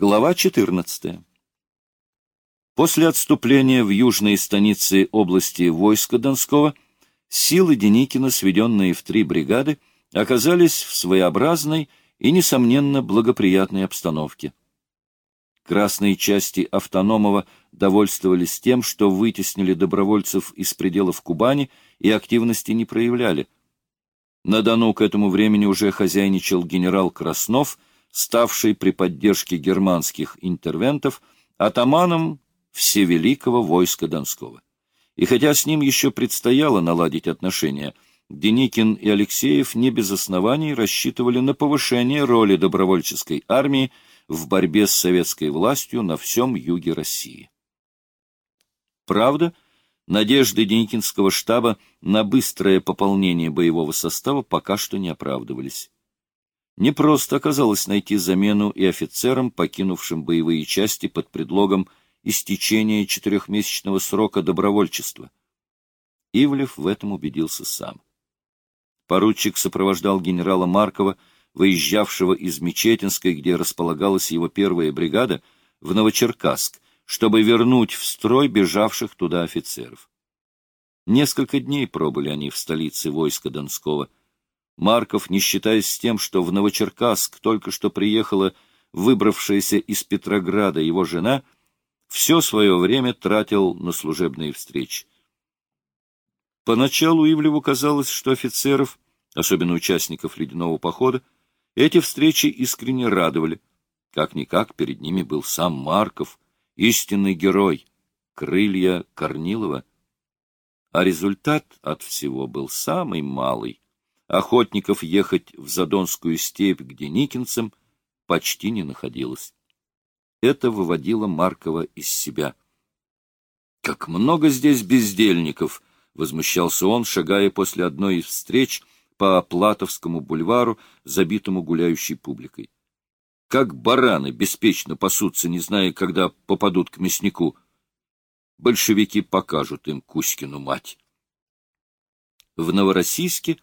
Глава 14. После отступления в южные станицы области войска Донского силы Деникина, сведенные в три бригады, оказались в своеобразной и, несомненно, благоприятной обстановке. Красные части Автономова довольствовались тем, что вытеснили добровольцев из пределов Кубани и активности не проявляли. На Дону к этому времени уже хозяйничал генерал Краснов, ставший при поддержке германских интервентов атаманом всевеликого войска Донского. И хотя с ним еще предстояло наладить отношения, Деникин и Алексеев не без оснований рассчитывали на повышение роли добровольческой армии в борьбе с советской властью на всем юге России. Правда, надежды Деникинского штаба на быстрое пополнение боевого состава пока что не оправдывались. Не просто оказалось найти замену и офицерам, покинувшим боевые части под предлогом истечения четырехмесячного срока добровольчества. Ивлев в этом убедился сам. Поручик сопровождал генерала Маркова, выезжавшего из Мечетинской, где располагалась его первая бригада, в Новочеркасск, чтобы вернуть в строй бежавших туда офицеров. Несколько дней пробыли они в столице войска Донского. Марков, не считаясь с тем, что в Новочеркасск только что приехала выбравшаяся из Петрограда его жена, все свое время тратил на служебные встречи. Поначалу Ивлеву казалось, что офицеров, особенно участников ледяного похода, эти встречи искренне радовали. Как-никак перед ними был сам Марков, истинный герой, крылья Корнилова. А результат от всего был самый малый. Охотников ехать в Задонскую степь к Деникинцам почти не находилось. Это выводило Маркова из себя. «Как много здесь бездельников!» — возмущался он, шагая после одной из встреч по Платовскому бульвару, забитому гуляющей публикой как бараны беспечно пасутся, не зная, когда попадут к мяснику. Большевики покажут им Кузькину мать. В Новороссийске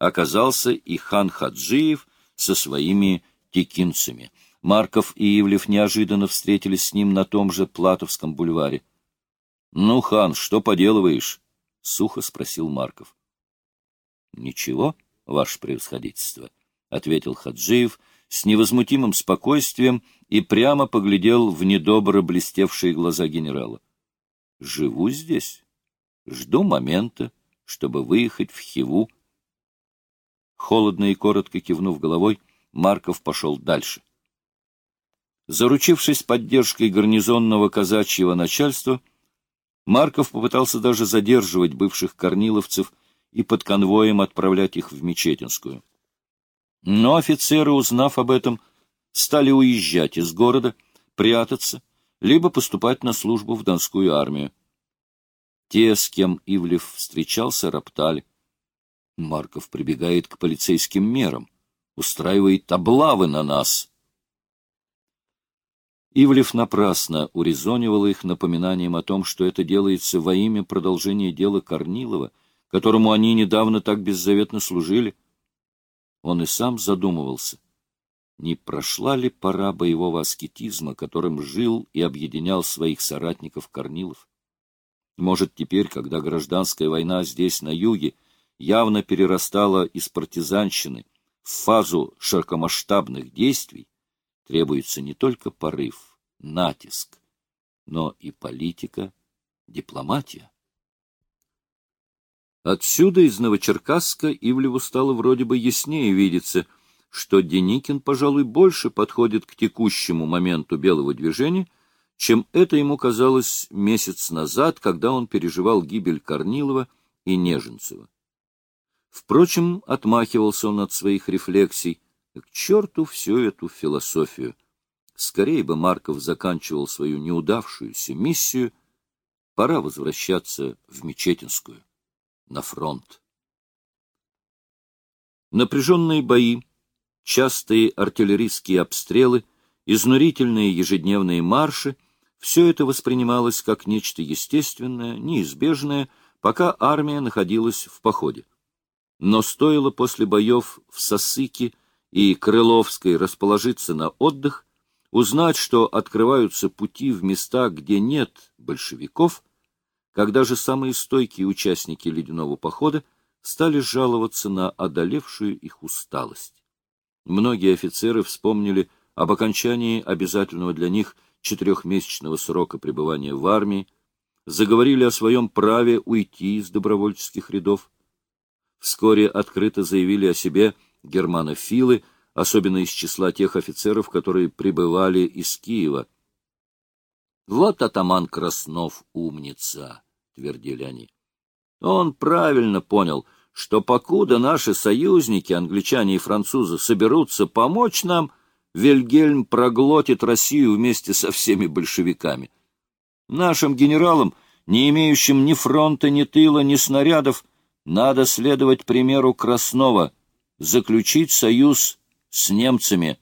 оказался и хан Хаджиев со своими текинцами. Марков и Ивлев неожиданно встретились с ним на том же Платовском бульваре. — Ну, хан, что поделываешь? — сухо спросил Марков. — Ничего, ваше превосходительство, — ответил Хаджиев, с невозмутимым спокойствием и прямо поглядел в недобро блестевшие глаза генерала. — Живу здесь. Жду момента, чтобы выехать в Хиву. Холодно и коротко кивнув головой, Марков пошел дальше. Заручившись поддержкой гарнизонного казачьего начальства, Марков попытался даже задерживать бывших корниловцев и под конвоем отправлять их в Мечетинскую. Но офицеры, узнав об этом, стали уезжать из города, прятаться, либо поступать на службу в Донскую армию. Те, с кем Ивлев встречался, роптали. Марков прибегает к полицейским мерам, устраивает облавы на нас. Ивлев напрасно урезонивал их напоминанием о том, что это делается во имя продолжения дела Корнилова, которому они недавно так беззаветно служили, он и сам задумывался, не прошла ли пора боевого аскетизма, которым жил и объединял своих соратников Корнилов. Может, теперь, когда гражданская война здесь, на юге, явно перерастала из партизанщины в фазу широкомасштабных действий, требуется не только порыв, натиск, но и политика, дипломатия. Отсюда, из Новочеркасска, Ивлеву стало вроде бы яснее видеться, что Деникин, пожалуй, больше подходит к текущему моменту белого движения, чем это ему казалось месяц назад, когда он переживал гибель Корнилова и Неженцева. Впрочем, отмахивался он от своих рефлексий. К черту всю эту философию! Скорее бы Марков заканчивал свою неудавшуюся миссию, пора возвращаться в Мечетинскую на фронт. Напряженные бои, частые артиллерийские обстрелы, изнурительные ежедневные марши — все это воспринималось как нечто естественное, неизбежное, пока армия находилась в походе. Но стоило после боев в Сосыке и Крыловской расположиться на отдых, узнать, что открываются пути в места, где нет большевиков, когда же самые стойкие участники ледяного похода стали жаловаться на одолевшую их усталость. Многие офицеры вспомнили об окончании обязательного для них четырехмесячного срока пребывания в армии, заговорили о своем праве уйти из добровольческих рядов. Вскоре открыто заявили о себе германофилы, особенно из числа тех офицеров, которые прибывали из Киева. «Вот атаман Краснов умница!» — твердили они. Он правильно понял, что покуда наши союзники, англичане и французы, соберутся помочь нам, Вильгельм проглотит Россию вместе со всеми большевиками. Нашим генералам, не имеющим ни фронта, ни тыла, ни снарядов, надо следовать примеру Краснова, заключить союз с немцами.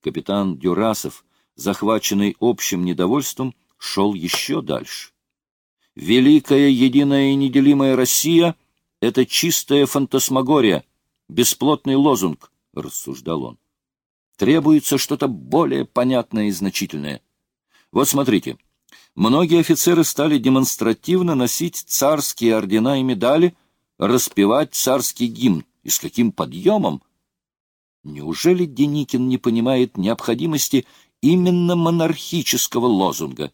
Капитан Дюрасов, захваченный общим недовольством, шел еще дальше. Великая, единая и неделимая Россия — это чистая фантасмагория, бесплотный лозунг, — рассуждал он. Требуется что-то более понятное и значительное. Вот смотрите, многие офицеры стали демонстративно носить царские ордена и медали, распевать царский гимн. И с каким подъемом? Неужели Деникин не понимает необходимости именно монархического лозунга?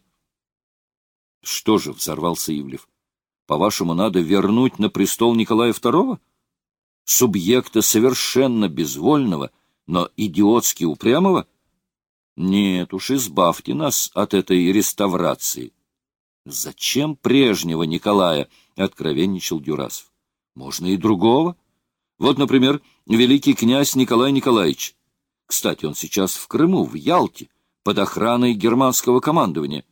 Что же, — взорвался Ивлев, — по-вашему, надо вернуть на престол Николая II? Субъекта совершенно безвольного, но идиотски упрямого? Нет уж, избавьте нас от этой реставрации. Зачем прежнего Николая? — откровенничал Дюрасов. Можно и другого. Вот, например, великий князь Николай Николаевич. Кстати, он сейчас в Крыму, в Ялте, под охраной германского командования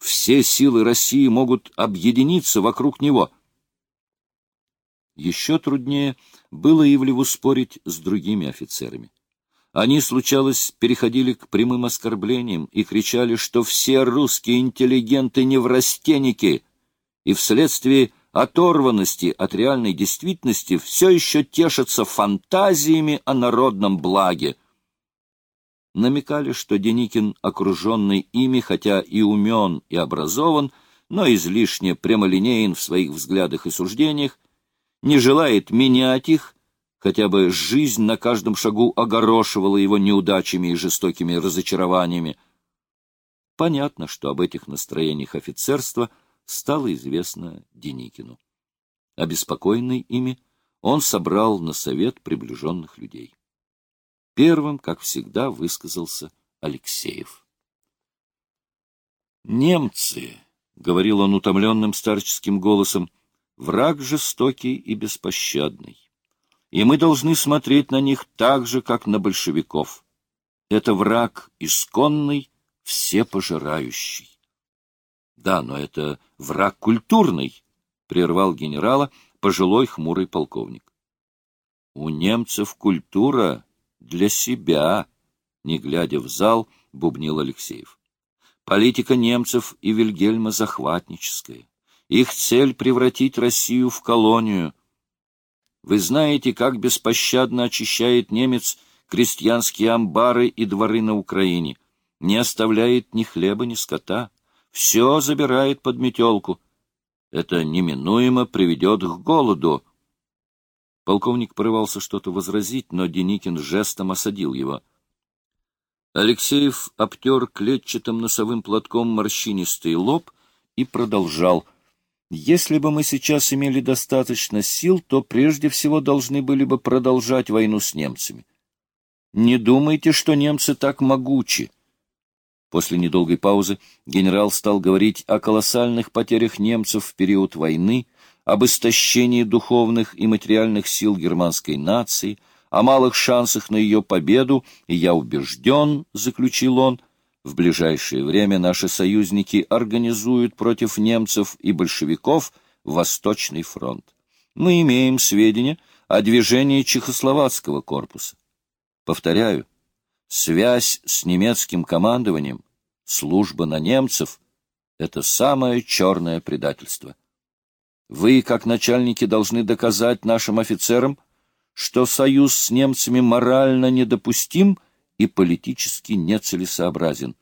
все силы России могут объединиться вокруг него. Еще труднее было Ивлеву спорить с другими офицерами. Они, случалось, переходили к прямым оскорблениям и кричали, что все русские интеллигенты неврастенники, и вследствие оторванности от реальной действительности все еще тешатся фантазиями о народном благе. Намекали, что Деникин, окруженный ими, хотя и умен, и образован, но излишне прямолинеен в своих взглядах и суждениях, не желает менять их, хотя бы жизнь на каждом шагу огорошивала его неудачами и жестокими разочарованиями. Понятно, что об этих настроениях офицерства стало известно Деникину. Обеспокоенный ими, он собрал на совет приближенных людей. Первым, как всегда, высказался Алексеев. «Немцы», — говорил он утомленным старческим голосом, — «враг жестокий и беспощадный, и мы должны смотреть на них так же, как на большевиков. Это враг исконный, всепожирающий». «Да, но это враг культурный», — прервал генерала пожилой хмурый полковник. «У немцев культура для себя, не глядя в зал, бубнил Алексеев. Политика немцев и Вильгельма захватническая. Их цель — превратить Россию в колонию. Вы знаете, как беспощадно очищает немец крестьянские амбары и дворы на Украине. Не оставляет ни хлеба, ни скота. Все забирает под метелку. Это неминуемо приведет к голоду. Полковник порывался что-то возразить, но Деникин жестом осадил его. Алексеев обтер клетчатым носовым платком морщинистый лоб и продолжал. «Если бы мы сейчас имели достаточно сил, то прежде всего должны были бы продолжать войну с немцами. Не думайте, что немцы так могучи». После недолгой паузы генерал стал говорить о колоссальных потерях немцев в период войны, об истощении духовных и материальных сил германской нации, о малых шансах на ее победу, и я убежден, — заключил он, — в ближайшее время наши союзники организуют против немцев и большевиков Восточный фронт. Мы имеем сведения о движении Чехословацкого корпуса. Повторяю, связь с немецким командованием, служба на немцев — это самое черное предательство. Вы, как начальники, должны доказать нашим офицерам, что союз с немцами морально недопустим и политически нецелесообразен.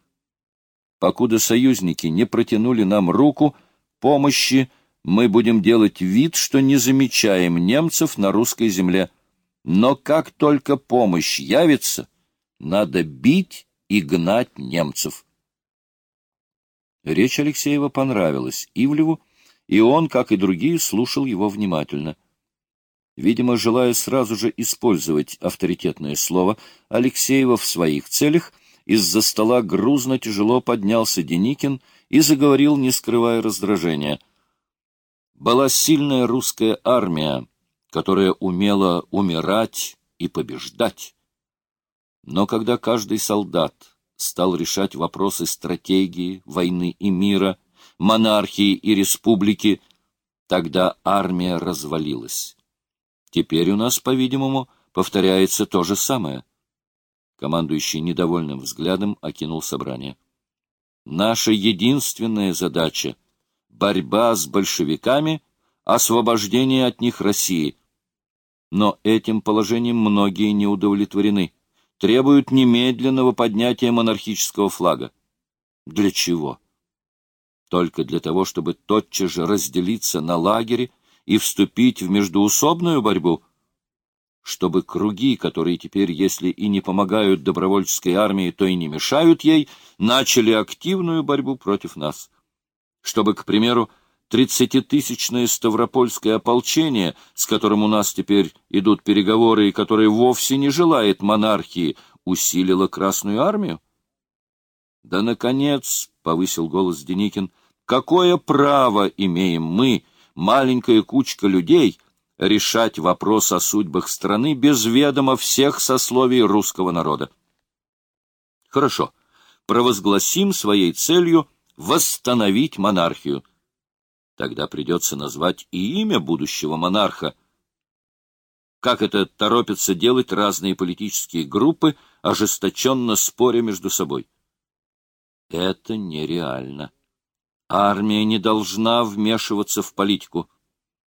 Покуда союзники не протянули нам руку помощи, мы будем делать вид, что не замечаем немцев на русской земле. Но как только помощь явится, надо бить и гнать немцев. Речь Алексеева понравилась Ивлеву, и он, как и другие, слушал его внимательно. Видимо, желая сразу же использовать авторитетное слово, Алексеева в своих целях из-за стола грузно тяжело поднялся Деникин и заговорил, не скрывая раздражения. Была сильная русская армия, которая умела умирать и побеждать. Но когда каждый солдат стал решать вопросы стратегии, войны и мира, монархии и республики, тогда армия развалилась. Теперь у нас, по-видимому, повторяется то же самое. Командующий недовольным взглядом окинул собрание. Наша единственная задача — борьба с большевиками, освобождение от них России. Но этим положением многие не удовлетворены требуют немедленного поднятия монархического флага. Для чего? Только для того, чтобы тотчас же разделиться на лагере и вступить в междуусобную борьбу, чтобы круги, которые теперь, если и не помогают добровольческой армии, то и не мешают ей, начали активную борьбу против нас. Чтобы, к примеру, тридцатитысячное Ставропольское ополчение, с которым у нас теперь идут переговоры и которое вовсе не желает монархии, усилило Красную армию? Да, наконец, — повысил голос Деникин, — какое право имеем мы, маленькая кучка людей, решать вопрос о судьбах страны без ведома всех сословий русского народа? Хорошо, провозгласим своей целью восстановить монархию — Тогда придется назвать и имя будущего монарха. Как это торопятся делать разные политические группы, ожесточенно споря между собой? Это нереально. Армия не должна вмешиваться в политику.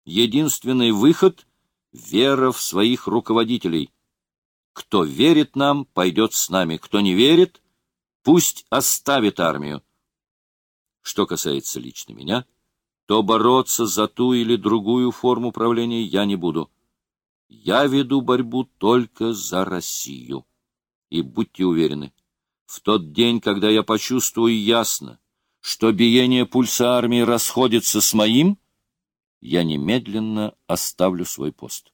Единственный выход — вера в своих руководителей. Кто верит нам, пойдет с нами. Кто не верит, пусть оставит армию. Что касается лично меня — то бороться за ту или другую форму правления я не буду. Я веду борьбу только за Россию. И будьте уверены, в тот день, когда я почувствую ясно, что биение пульса армии расходится с моим, я немедленно оставлю свой пост.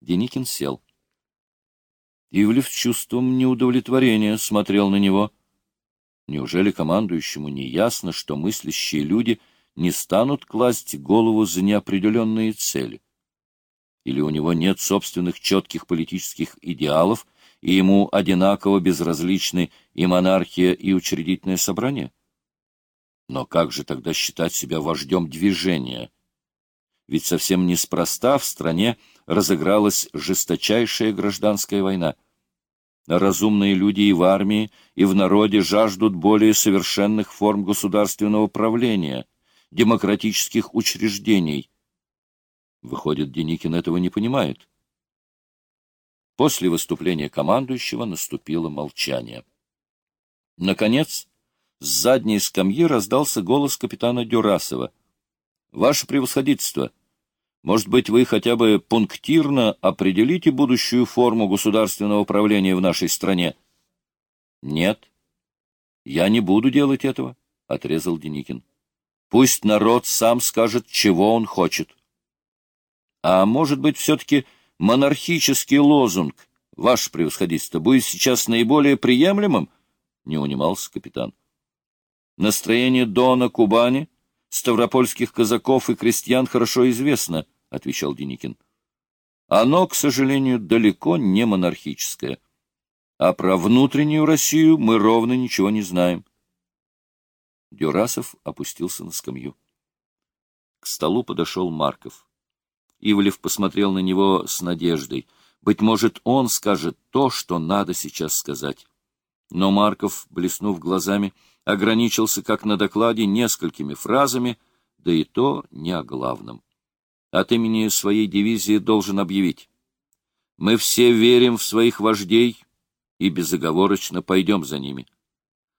Деникин сел. Ивлев с чувством неудовлетворения смотрел на него. Неужели командующему не ясно, что мыслящие люди — не станут класть голову за неопределенные цели? Или у него нет собственных четких политических идеалов, и ему одинаково безразличны и монархия, и учредительное собрание? Но как же тогда считать себя вождем движения? Ведь совсем неспроста в стране разыгралась жесточайшая гражданская война. Разумные люди и в армии, и в народе жаждут более совершенных форм государственного правления — демократических учреждений. Выходит, Деникин этого не понимает. После выступления командующего наступило молчание. Наконец, с задней скамьи раздался голос капитана Дюрасова. — Ваше превосходительство, может быть, вы хотя бы пунктирно определите будущую форму государственного управления в нашей стране? — Нет, я не буду делать этого, — отрезал Деникин. Пусть народ сам скажет, чего он хочет. А может быть, все-таки монархический лозунг, ваше превосходительство, будет сейчас наиболее приемлемым? Не унимался капитан. Настроение Дона Кубани, ставропольских казаков и крестьян хорошо известно, отвечал Деникин. Оно, к сожалению, далеко не монархическое. А про внутреннюю Россию мы ровно ничего не знаем. Дюрасов опустился на скамью. К столу подошел Марков. Ивлев посмотрел на него с надеждой. Быть может, он скажет то, что надо сейчас сказать. Но Марков, блеснув глазами, ограничился, как на докладе, несколькими фразами, да и то не о главном. От имени своей дивизии должен объявить. Мы все верим в своих вождей и безоговорочно пойдем за ними.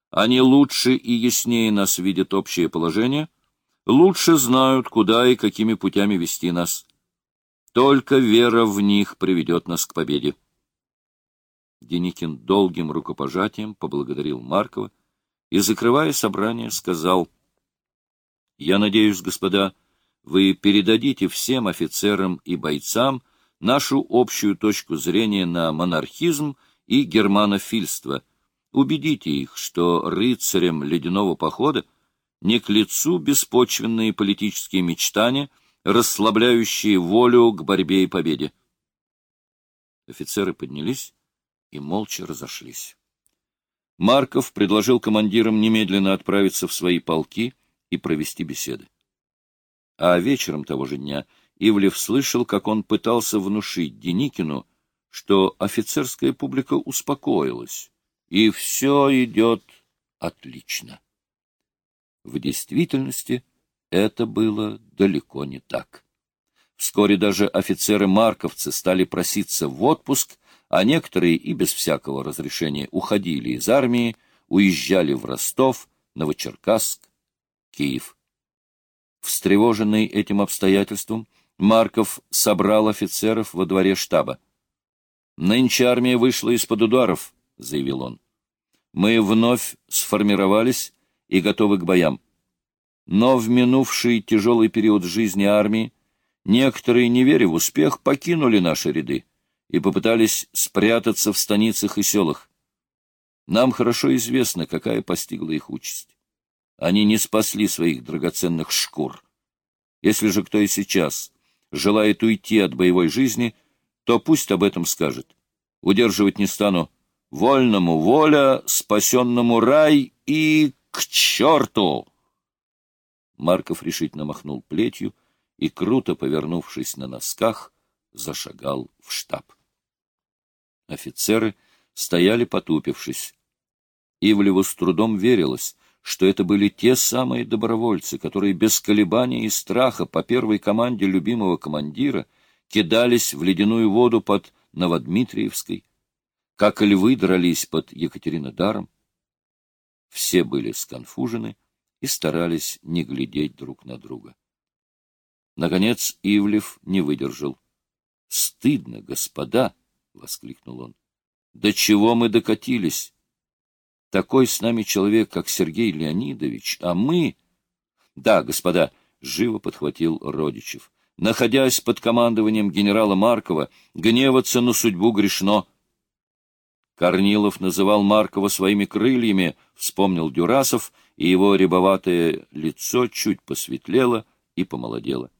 Они лучше и яснее нас видят общее положение, лучше знают, куда и какими путями вести нас. Только вера в них приведет нас к победе. Деникин долгим рукопожатием поблагодарил Маркова и, закрывая собрание, сказал, «Я надеюсь, господа, вы передадите всем офицерам и бойцам нашу общую точку зрения на монархизм и германофильство. Убедите их, что рыцарям ледяного похода не к лицу беспочвенные политические мечтания, расслабляющие волю к борьбе и победе. Офицеры поднялись и молча разошлись. Марков предложил командирам немедленно отправиться в свои полки и провести беседы. А вечером того же дня Ивлев слышал, как он пытался внушить Деникину, что офицерская публика успокоилась, и все идет отлично. В действительности это было далеко не так. Вскоре даже офицеры-марковцы стали проситься в отпуск, а некоторые и без всякого разрешения уходили из армии, уезжали в Ростов, Новочеркасск, Киев. Встревоженный этим обстоятельством, Марков собрал офицеров во дворе штаба. «Нынче армия вышла из-под ударов», — заявил он. «Мы вновь сформировались и готовы к боям. Но в минувший тяжелый период жизни армии некоторые, не веря в успех, покинули наши ряды и попытались спрятаться в станицах и селах. Нам хорошо известно, какая постигла их участь. Они не спасли своих драгоценных шкур. Если же кто и сейчас желает уйти от боевой жизни, то пусть об этом скажет. Удерживать не стану. Вольному воля, спасенному рай и к черту! Марков решительно махнул плетью и, круто повернувшись на носках, зашагал в штаб. Офицеры стояли потупившись. Ивлеву с трудом верилось, что это были те самые добровольцы, которые без колебания и страха по первой команде любимого командира кидались в ледяную воду под Новодмитриевской, как львы дрались под Екатеринодаром. Все были сконфужены и старались не глядеть друг на друга. Наконец Ивлев не выдержал. — Стыдно, господа! — воскликнул он. — До чего мы докатились? Такой с нами человек, как Сергей Леонидович, а мы... Да, господа, живо подхватил Родичев. Находясь под командованием генерала Маркова, гневаться на судьбу грешно. Корнилов называл Маркова своими крыльями, вспомнил Дюрасов, и его рябоватое лицо чуть посветлело и помолодело.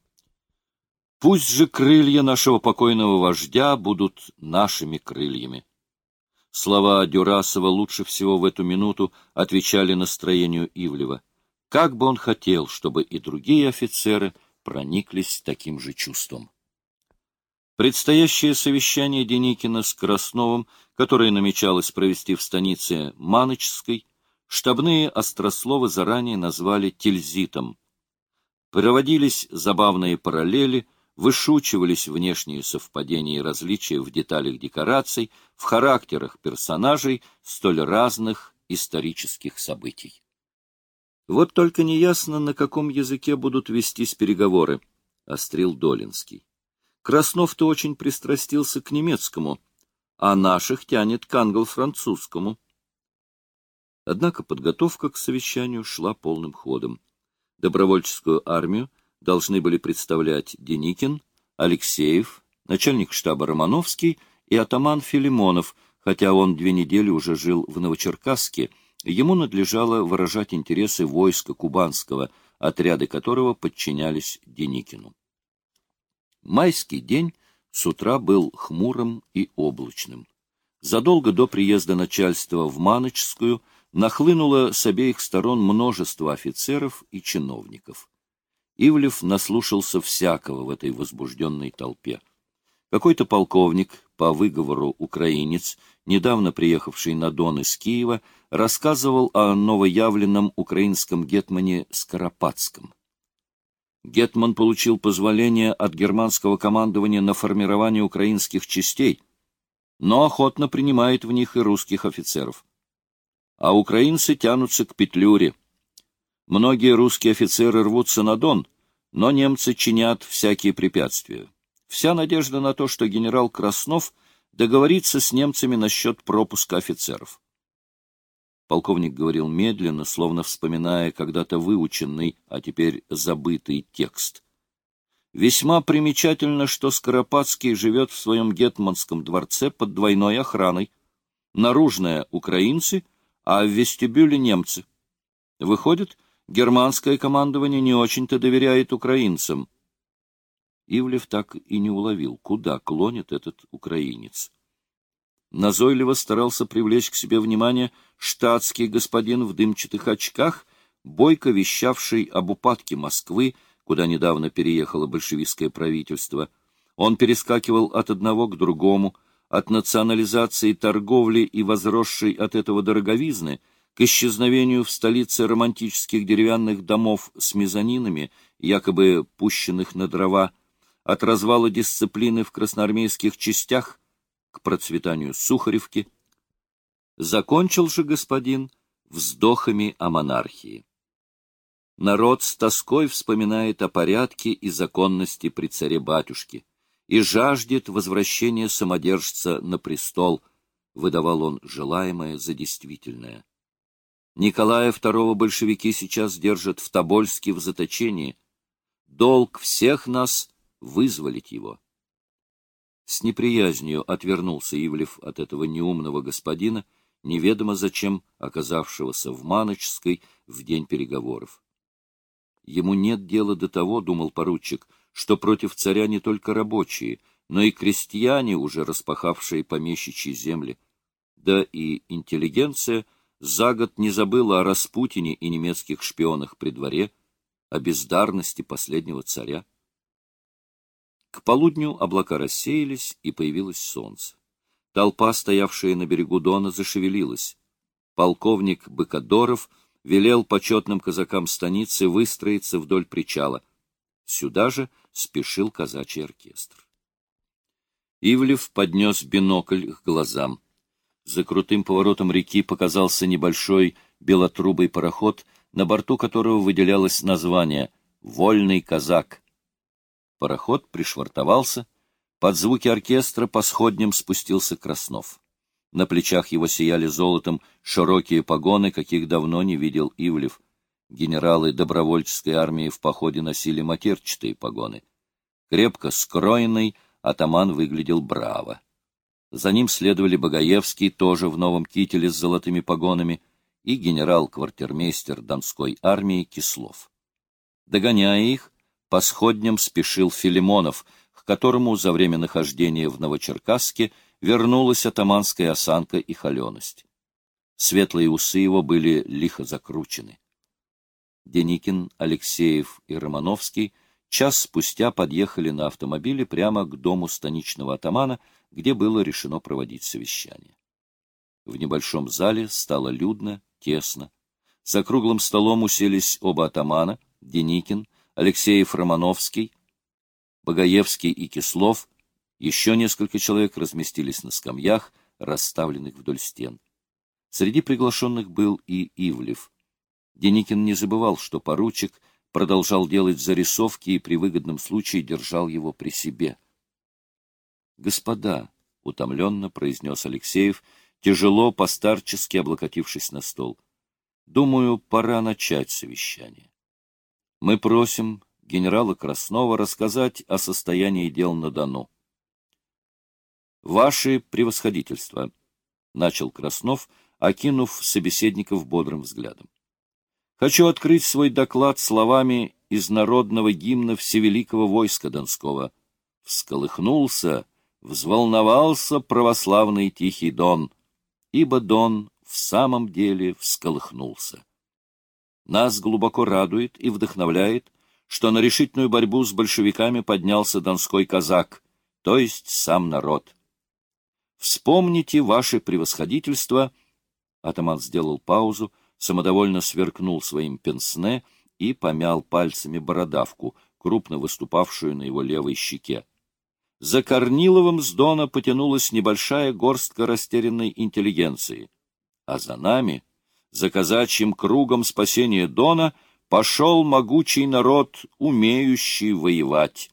Пусть же крылья нашего покойного вождя будут нашими крыльями. Слова Дюрасова лучше всего в эту минуту отвечали настроению Ивлева. Как бы он хотел, чтобы и другие офицеры прониклись таким же чувством. Предстоящее совещание Деникина с Красновым, которое намечалось провести в станице Маночской, штабные острословы заранее назвали тильзитом. Проводились забавные параллели, вышучивались внешние совпадения и различия в деталях декораций, в характерах персонажей столь разных исторических событий. Вот только неясно, на каком языке будут вестись переговоры, — острил Долинский. Краснов-то очень пристрастился к немецкому, а наших тянет к англо-французскому. Однако подготовка к совещанию шла полным ходом. Добровольческую армию должны были представлять Деникин, Алексеев, начальник штаба Романовский и атаман Филимонов, хотя он две недели уже жил в Новочеркасске, ему надлежало выражать интересы войска кубанского, отряды которого подчинялись Деникину. Майский день с утра был хмурым и облачным. Задолго до приезда начальства в Маночскую нахлынуло с обеих сторон множество офицеров и чиновников. Ивлев наслушался всякого в этой возбужденной толпе. Какой-то полковник, по выговору украинец, недавно приехавший на Дон из Киева, рассказывал о новоявленном украинском гетмане Скоропадском. Гетман получил позволение от германского командования на формирование украинских частей. но охотно принимает в них и русских офицеров. А украинцы тянутся к Петлюре. Многие русские офицеры рвутся на Дон, но немцы чинят всякие препятствия. Вся надежда на то, что генерал Краснов договорится с немцами насчет пропуска офицеров. Полковник говорил медленно, словно вспоминая когда-то выученный, а теперь забытый текст. Весьма примечательно, что Скоропадский живет в своем гетманском дворце под двойной охраной. Наружная — украинцы, а в вестибюле — немцы. Выходит, германское командование не очень-то доверяет украинцам. Ивлев так и не уловил, куда клонит этот украинец. Назойливо старался привлечь к себе внимание штатский господин в дымчатых очках, бойко вещавший об упадке Москвы, куда недавно переехало большевистское правительство. Он перескакивал от одного к другому, от национализации торговли и возросшей от этого дороговизны к исчезновению в столице романтических деревянных домов с мезонинами, якобы пущенных на дрова, от развала дисциплины в красноармейских частях к процветанию Сухаревки. Закончил же господин вздохами о монархии. Народ с тоской вспоминает о порядке и законности при царе-батюшке и жаждет возвращения самодержца на престол, выдавал он желаемое за действительное. Николая II большевики сейчас держат в Тобольске в заточении. Долг всех нас — вызволить его. С неприязнью отвернулся Ивлев от этого неумного господина, неведомо зачем оказавшегося в Маночской в день переговоров. Ему нет дела до того, думал поручик, что против царя не только рабочие, но и крестьяне, уже распахавшие помещичьи земли. Да и интеллигенция за год не забыла о Распутине и немецких шпионах при дворе, о бездарности последнего царя. К полудню облака рассеялись, и появилось солнце. Толпа, стоявшая на берегу Дона, зашевелилась. Полковник Быкадоров — велел почетным казакам станицы выстроиться вдоль причала. Сюда же спешил казачий оркестр. Ивлев поднес бинокль к глазам. За крутым поворотом реки показался небольшой белотрубый пароход, на борту которого выделялось название «Вольный казак». Пароход пришвартовался, под звуки оркестра по сходням спустился Краснов. На плечах его сияли золотом широкие погоны, каких давно не видел Ивлев. Генералы добровольческой армии в походе носили матерчатые погоны. Крепко скроенный атаман выглядел браво. За ним следовали Богоевский, тоже в новом кителе с золотыми погонами, и генерал-квартирмейстер Донской армии Кислов. Догоняя их, по сходням спешил Филимонов, к которому за время нахождения в Новочеркасске вернулась атаманская осанка и холеность. Светлые усы его были лихо закручены. Деникин, Алексеев и Романовский час спустя подъехали на автомобиле прямо к дому станичного атамана, где было решено проводить совещание. В небольшом зале стало людно, тесно. За круглым столом уселись оба атамана, Деникин, Алексеев Романовский, Богоевский и Кислов, еще несколько человек разместились на скамьях, расставленных вдоль стен. Среди приглашенных был и Ивлев. Деникин не забывал, что поручик продолжал делать зарисовки и при выгодном случае держал его при себе. «Господа», — утомленно произнес Алексеев, тяжело, постарчески облокотившись на стол, — «думаю, пора начать совещание. Мы просим генерала Краснова рассказать о состоянии дел на Дону. «Ваше превосходительство», — начал Краснов, окинув собеседников бодрым взглядом. «Хочу открыть свой доклад словами из народного гимна Всевеликого войска Донского. Всколыхнулся, взволновался православный Тихий Дон, ибо Дон в самом деле всколыхнулся. Нас глубоко радует и вдохновляет, что на решительную борьбу с большевиками поднялся донской казак, то есть сам народ. Вспомните ваше превосходительство. Атаман сделал паузу, самодовольно сверкнул своим пенсне и помял пальцами бородавку, крупно выступавшую на его левой щеке. За Корниловым с Дона потянулась небольшая горстка растерянной интеллигенции, а за нами, за казачьим кругом спасения Дона, пошел могучий народ, умеющий воевать.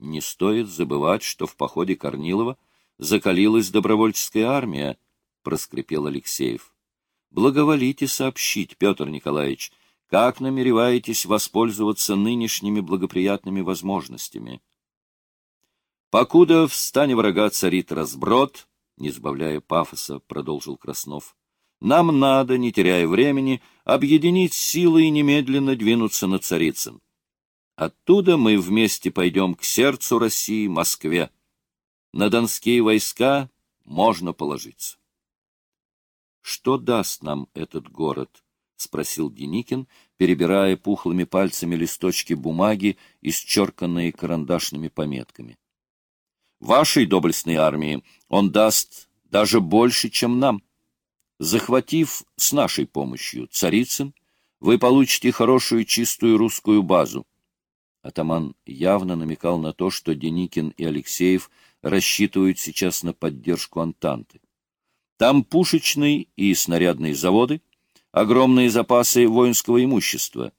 Не стоит забывать, что в походе Корнилова закалилась добровольческая армия, — проскрипел Алексеев. — Благоволите сообщить, Петр Николаевич, как намереваетесь воспользоваться нынешними благоприятными возможностями? Покуда в стане врага царит разброд, не сбавляя пафоса, продолжил Краснов, нам надо, не теряя времени, объединить силы и немедленно двинуться на Царицын. Оттуда мы вместе пойдем к сердцу России, Москве. На донские войска можно положиться. Что даст нам этот город? — спросил Деникин, перебирая пухлыми пальцами листочки бумаги, исчерканные карандашными пометками. — Вашей доблестной армии он даст даже больше, чем нам. Захватив с нашей помощью Царицын, вы получите хорошую чистую русскую базу. Атаман явно намекал на то, что Деникин и Алексеев рассчитывают сейчас на поддержку Антанты. Там пушечные и снарядные заводы, огромные запасы воинского имущества.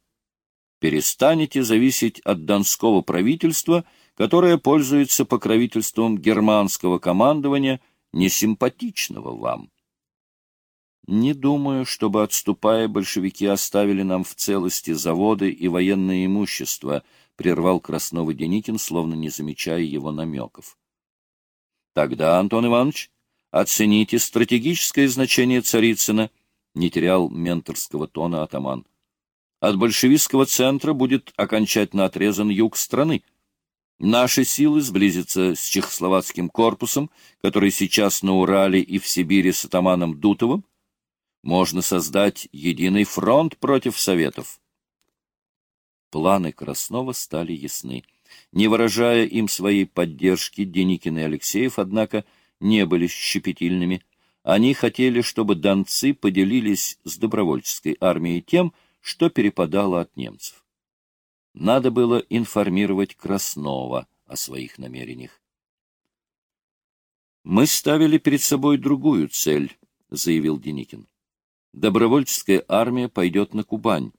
Перестанете зависеть от донского правительства, которое пользуется покровительством германского командования, несимпатичного вам. Не думаю, чтобы, отступая, большевики оставили нам в целости заводы и военное имущество, — прервал Краснова Деникин, словно не замечая его намеков. — Тогда, Антон Иванович, оцените стратегическое значение Царицына, — не терял менторского тона атаман. От большевистского центра будет окончательно отрезан юг страны. Наши силы сблизятся с чехословацким корпусом, который сейчас на Урале и в Сибири с атаманом Дутовым, можно создать единый фронт против Советов. Планы Краснова стали ясны. Не выражая им своей поддержки, Деникин и Алексеев, однако, не были щепетильными. Они хотели, чтобы донцы поделились с добровольческой армией тем, что перепадало от немцев. Надо было информировать Краснова о своих намерениях. «Мы ставили перед собой другую цель», — заявил Деникин добровольческая армия пойдет на Кубань.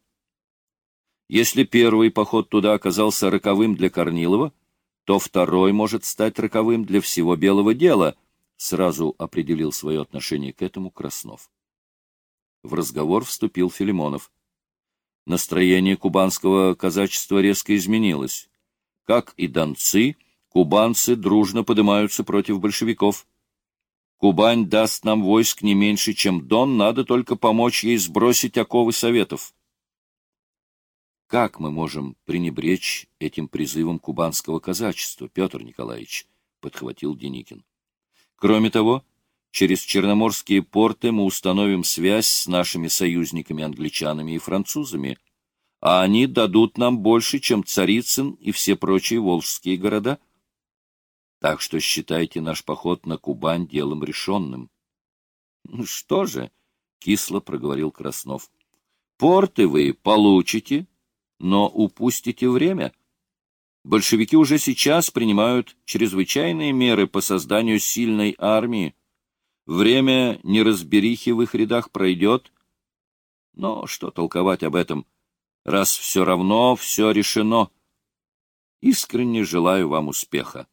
Если первый поход туда оказался роковым для Корнилова, то второй может стать роковым для всего белого дела, сразу определил свое отношение к этому Краснов. В разговор вступил Филимонов. Настроение кубанского казачества резко изменилось. Как и донцы, кубанцы дружно поднимаются против большевиков. Кубань даст нам войск не меньше, чем Дон, надо только помочь ей сбросить оковы советов. Как мы можем пренебречь этим призывом кубанского казачества, Петр Николаевич? — подхватил Деникин. Кроме того, через черноморские порты мы установим связь с нашими союзниками-англичанами и французами, а они дадут нам больше, чем Царицын и все прочие волжские города — так что считайте наш поход на Кубань делом решенным. — Что же, — кисло проговорил Краснов, — порты вы получите, но упустите время. Большевики уже сейчас принимают чрезвычайные меры по созданию сильной армии. Время неразберихи в их рядах пройдет. Но что толковать об этом, раз все равно все решено. Искренне желаю вам успеха.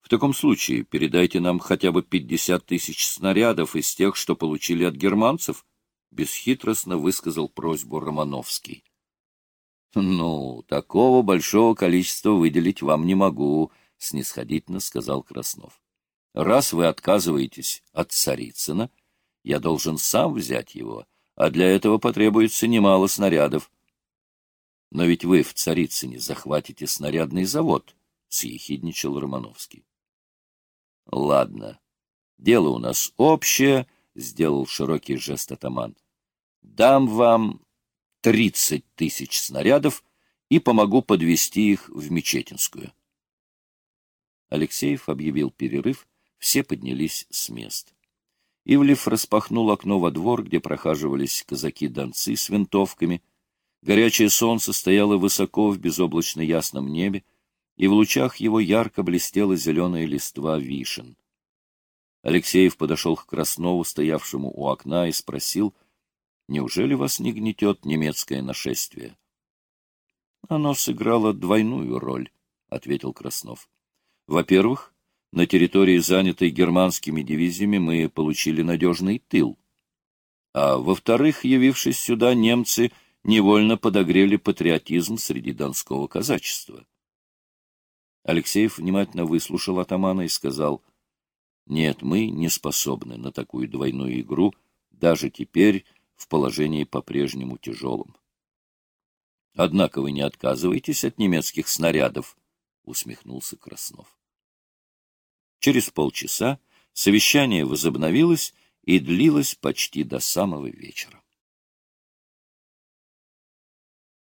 В таком случае передайте нам хотя бы пятьдесят тысяч снарядов из тех, что получили от германцев, — бесхитростно высказал просьбу Романовский. — Ну, такого большого количества выделить вам не могу, — снисходительно сказал Краснов. — Раз вы отказываетесь от Царицына, я должен сам взять его, а для этого потребуется немало снарядов. Но ведь вы в Царицыне захватите снарядный завод, — съехидничал Романовский. — Ладно. Дело у нас общее, — сделал широкий жест атаман. — Дам вам тридцать тысяч снарядов и помогу подвести их в Мечетинскую. Алексеев объявил перерыв, все поднялись с мест. Ивлев распахнул окно во двор, где прохаживались казаки-донцы с винтовками. Горячее солнце стояло высоко в безоблачно ясном небе, и в лучах его ярко блестела зеленая листва вишен. Алексеев подошел к Краснову, стоявшему у окна, и спросил, «Неужели вас не гнетет немецкое нашествие?» «Оно сыграло двойную роль», — ответил Краснов. «Во-первых, на территории, занятой германскими дивизиями, мы получили надежный тыл. А во-вторых, явившись сюда, немцы невольно подогрели патриотизм среди донского казачества. Алексеев внимательно выслушал атамана и сказал, «Нет, мы не способны на такую двойную игру, даже теперь в положении по-прежнему тяжелом». «Однако вы не отказываетесь от немецких снарядов», — усмехнулся Краснов. Через полчаса совещание возобновилось и длилось почти до самого вечера.